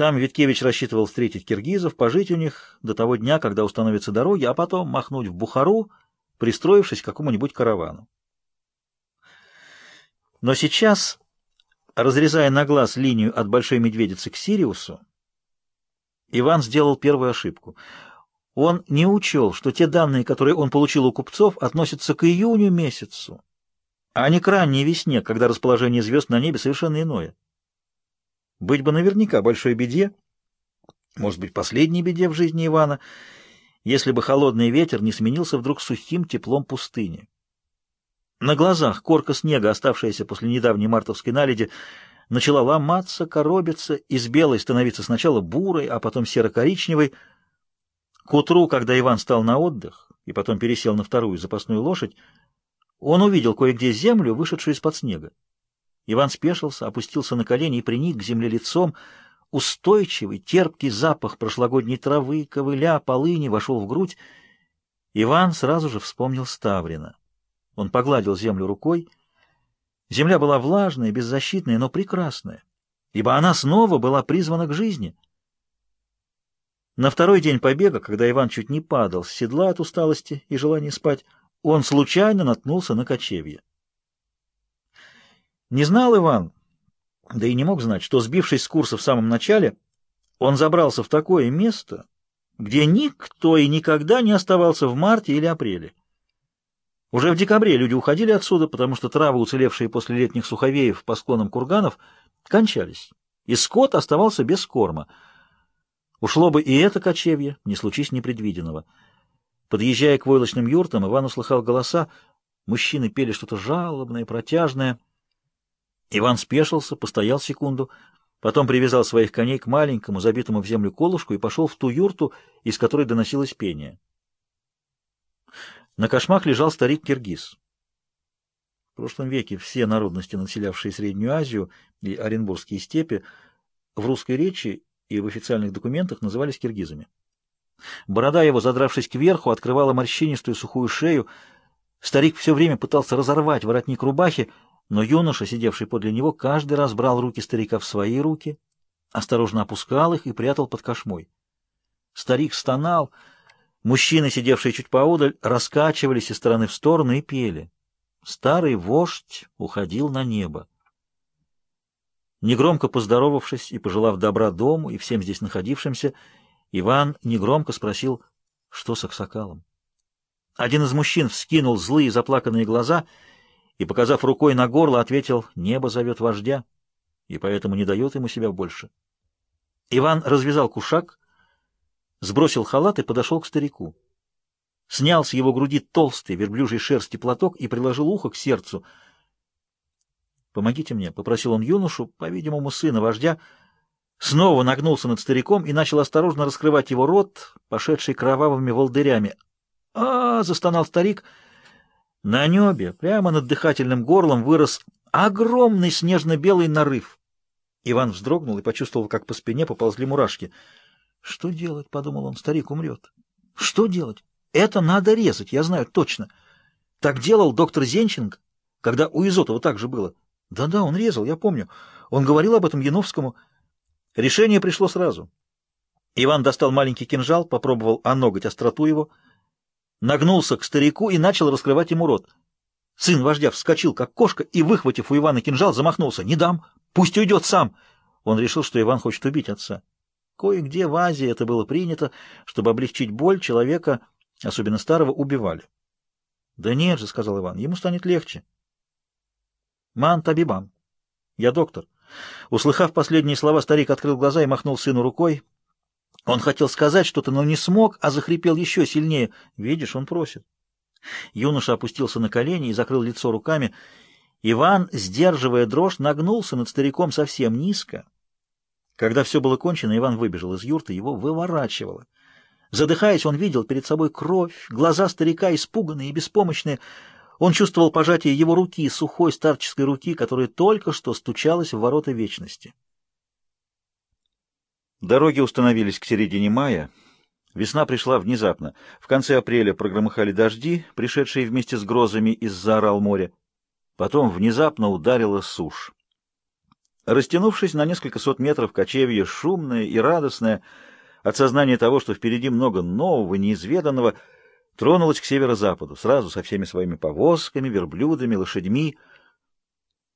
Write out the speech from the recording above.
Там Виткевич рассчитывал встретить киргизов, пожить у них до того дня, когда установятся дороги, а потом махнуть в Бухару, пристроившись к какому-нибудь каравану. Но сейчас, разрезая на глаз линию от Большой Медведицы к Сириусу, Иван сделал первую ошибку. Он не учел, что те данные, которые он получил у купцов, относятся к июню месяцу, а не к ранней весне, когда расположение звезд на небе совершенно иное. Быть бы наверняка большой беде, может быть, последней беде в жизни Ивана, если бы холодный ветер не сменился вдруг сухим теплом пустыни. На глазах корка снега, оставшаяся после недавней мартовской наледи, начала ломаться, коробиться, из белой становиться сначала бурой, а потом серо-коричневой. К утру, когда Иван стал на отдых и потом пересел на вторую запасную лошадь, он увидел кое-где землю, вышедшую из-под снега. Иван спешился, опустился на колени и приник к земле лицом. Устойчивый, терпкий запах прошлогодней травы, ковыля, полыни вошел в грудь. Иван сразу же вспомнил Ставрина. Он погладил землю рукой. Земля была влажная, беззащитная, но прекрасная, ибо она снова была призвана к жизни. На второй день побега, когда Иван чуть не падал с седла от усталости и желания спать, он случайно наткнулся на кочевье. Не знал Иван, да и не мог знать, что, сбившись с курса в самом начале, он забрался в такое место, где никто и никогда не оставался в марте или апреле. Уже в декабре люди уходили отсюда, потому что травы, уцелевшие после летних суховеев по склонам курганов, кончались, и скот оставался без корма. Ушло бы и это кочевье, не случись непредвиденного. Подъезжая к войлочным юртам, Иван услыхал голоса, мужчины пели что-то жалобное, протяжное — Иван спешился, постоял секунду, потом привязал своих коней к маленькому, забитому в землю колышку и пошел в ту юрту, из которой доносилось пение. На кошмах лежал старик Киргиз. В прошлом веке все народности, населявшие Среднюю Азию и Оренбургские степи, в русской речи и в официальных документах назывались киргизами. Борода его, задравшись кверху, открывала морщинистую сухую шею. Старик все время пытался разорвать воротник рубахи, но юноша, сидевший подле него, каждый раз брал руки старика в свои руки, осторожно опускал их и прятал под кошмой. Старик стонал, мужчины, сидевшие чуть поодаль, раскачивались из стороны в сторону и пели. Старый вождь уходил на небо. Негромко поздоровавшись и пожелав добра дому и всем здесь находившимся, Иван негромко спросил, что с Аксакалом. Один из мужчин вскинул злые заплаканные глаза и, и, показав рукой на горло, ответил «Небо зовет вождя, и поэтому не дает ему себя больше». Иван развязал кушак, сбросил халат и подошел к старику. Снял с его груди толстый верблюжий шерсти платок и приложил ухо к сердцу. «Помогите мне», — попросил он юношу, по-видимому, сына вождя, снова нагнулся над стариком и начал осторожно раскрывать его рот, пошедший кровавыми волдырями. а, -а, -а застонал старик — на небе, прямо над дыхательным горлом, вырос огромный снежно-белый нарыв. Иван вздрогнул и почувствовал, как по спине поползли мурашки. «Что делать?» — подумал он. «Старик умрет». «Что делать? Это надо резать, я знаю точно. Так делал доктор Зенченко, когда у Изотова так же было. Да-да, он резал, я помню. Он говорил об этом Яновскому. Решение пришло сразу». Иван достал маленький кинжал, попробовал о оноготь остроту его — нагнулся к старику и начал раскрывать ему рот. Сын вождя вскочил, как кошка, и, выхватив у Ивана кинжал, замахнулся. «Не дам! Пусть уйдет сам!» Он решил, что Иван хочет убить отца. Кое-где в Азии это было принято, чтобы облегчить боль человека, особенно старого, убивали. «Да нет же», — сказал Иван, — «ему станет легче». «Мантабибам. Я доктор». Услыхав последние слова, старик открыл глаза и махнул сыну рукой. Он хотел сказать что-то, но не смог, а захрипел еще сильнее. «Видишь, он просит». Юноша опустился на колени и закрыл лицо руками. Иван, сдерживая дрожь, нагнулся над стариком совсем низко. Когда все было кончено, Иван выбежал из юрты, его выворачивало. Задыхаясь, он видел перед собой кровь, глаза старика испуганные и беспомощные. Он чувствовал пожатие его руки, сухой старческой руки, которая только что стучалась в ворота вечности. Дороги установились к середине мая. Весна пришла внезапно. В конце апреля прогромыхали дожди, пришедшие вместе с грозами из-за орал моря. Потом внезапно ударила сушь. Растянувшись на несколько сот метров, кочевье шумное и радостное, от сознания того, что впереди много нового, неизведанного, тронулось к северо-западу, сразу со всеми своими повозками, верблюдами, лошадьми —